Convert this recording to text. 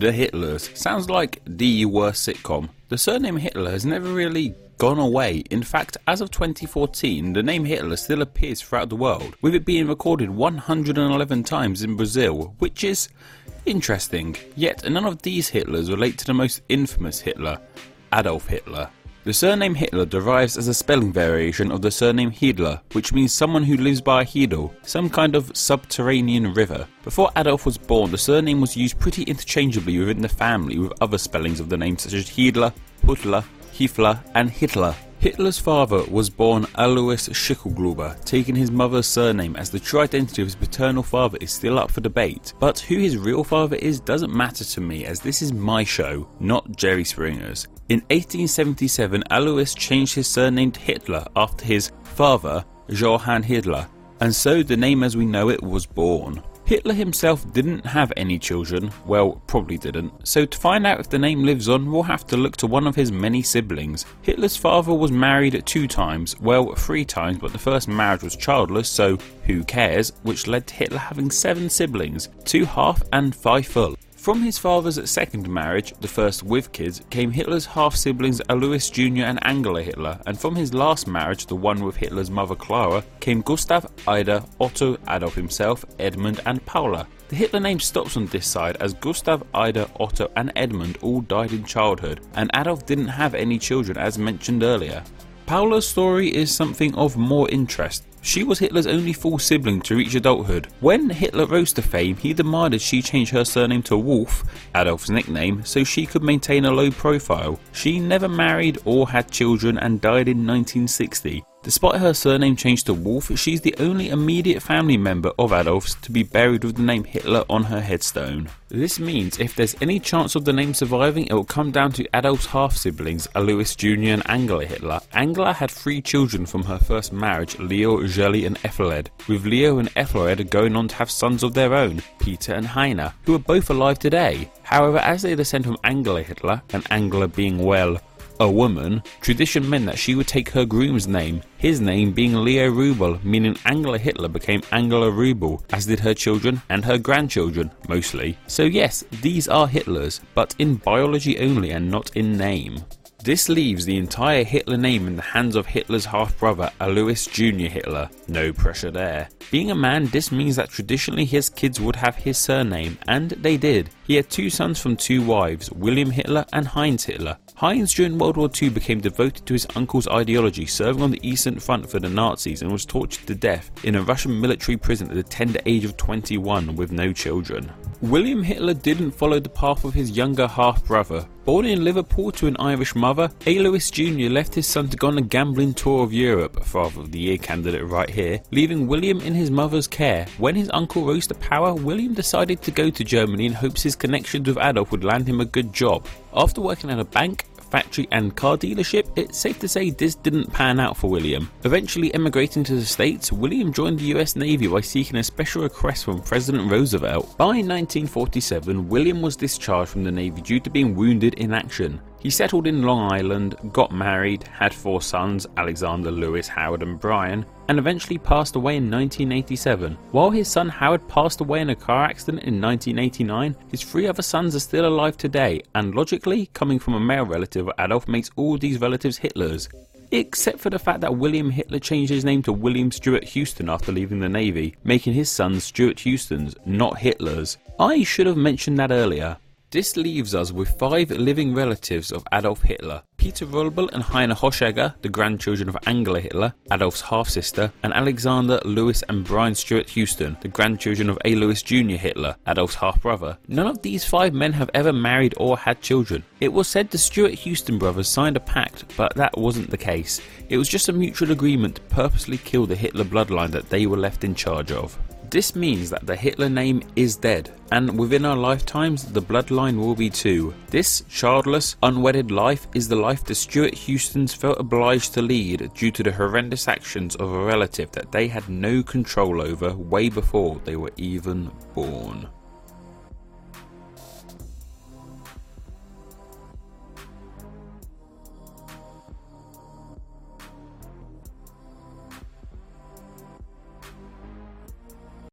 The Hitlers. Sounds like the worst sitcom. The surname Hitler has never really gone away. In fact, as of 2014, the name Hitler still appears throughout the world, with it being recorded 111 times in Brazil, which is interesting. Yet none of these Hitlers relate to the most infamous Hitler, Adolf Hitler. The surname Hitler derives as a spelling variation of the surname Hiedler, which means someone who lives by a Hiedel, some kind of subterranean river. Before Adolf was born, the surname was used pretty interchangeably within the family with other spellings of the name such as Hiedler, Putler, Hiefler, and Hitler. Hitler's father was born Alois Schicklgruber, taking his mother's surname as the true identity of his paternal father is still up for debate. But who his real father is doesn't matter to me as this is my show, not Jerry Springer's. In 1877, Alois changed his surname to Hitler after his father, Johann Hitler, and so the name as we know it was born. Hitler himself didn't have any children, well, probably didn't, so to find out if the name lives on, we'll have to look to one of his many siblings. Hitler's father was married two times, well, three times, but the first marriage was childless, so who cares, which led to Hitler having seven siblings, two half and five full. From his father's second marriage, the first with kids, came Hitler's half siblings Alois Jr. and Angela Hitler, and from his last marriage, the one with Hitler's mother Clara, came Gustav, Ida, Otto, Adolf himself, Edmund, and Paula. The Hitler name stops on this side as Gustav, Ida, Otto, and Edmund all died in childhood, and Adolf didn't have any children as mentioned earlier. Paula's story is something of more interest. She was Hitler's only full sibling to reach adulthood. When Hitler rose to fame, he demanded she change her surname to Wolf, Adolf's nickname, so she could maintain a low profile. She never married or had children and died in 1960. Despite her surname change to Wolf, she's the only immediate family member of Adolf's to be buried with the name Hitler on her headstone. This means if there's any chance of the name surviving, it will come down to Adolf's half siblings, Alois Jr. and Angela Hitler. Angela had three children from her first marriage, Leo, Geli, and Elfriede, with Leo and Elfriede going on to have sons of their own, Peter and Heiner, who are both alive today. However, as they descend from Angela Hitler, and Angela being well, a woman, tradition meant that she would take her groom's name, his name being Leo Raubal, meaning Angela Hitler became Angela Raubal, as did her children and her grandchildren, mostly. So, yes, these are Hitlers, but in biology only and not in name. This leaves the entire Hitler name in the hands of Hitler's half brother, Alois Jr. Hitler. No pressure there. Being a man, this means that traditionally his kids would have his surname, and they did. He had two sons from two wives, William Hitler and Heinz Hitler. Heinz during World War II became devoted to his uncle's ideology, serving on the Eastern Front for the Nazis and was tortured to death in a Russian military prison at the tender age of 21 with no children. William Hitler didn't follow the path of his younger half brother. Born in Liverpool to an Irish mother, Alois Jr. left his son to go on a gambling tour of Europe, Father of the Year candidate right here, leaving William in his mother's care. When his uncle rose to power, William decided to go to Germany in hopes his connections with Adolf would land him a good job. After working at a bank, factory and car dealership, it's safe to say this didn't pan out for William. Eventually emigrating to the States, William joined the US Navy by seeking a special request from President Roosevelt. By 1947, William was discharged from the Navy due to being wounded in action. He settled in Long Island, got married, had four sons Alexander, Lewis, Howard, and Brian, and eventually passed away in 1987. While his son Howard passed away in a car accident in 1989, his three other sons are still alive today, and logically, coming from a male relative, Adolf makes all these relatives Hitlers. Except for the fact that William Hitler changed his name to William Stuart Houston after leaving the Navy, making his sons Stuart Houstons, not Hitlers. I should have mentioned that earlier. This leaves us with five living relatives of Adolf Hitler Peter Raubal and Heiner Hochegger, the grandchildren of Angela Hitler, Adolf's half sister, and Alexander, Lewis, and Brian Stuart Houston, the grandchildren of Alois Jr. Hitler, Adolf's half brother. None of these five men have ever married or had children. It was said the Stuart Houston brothers signed a pact, but that wasn't the case. It was just a mutual agreement to purposely kill the Hitler bloodline that they were left in charge of. This means that the Hitler name is dead, and within our lifetimes, the bloodline will be too. This childless, unwedded life is the life the Stuart Houstons felt obliged to lead due to the horrendous actions of a relative that they had no control over way before they were even born.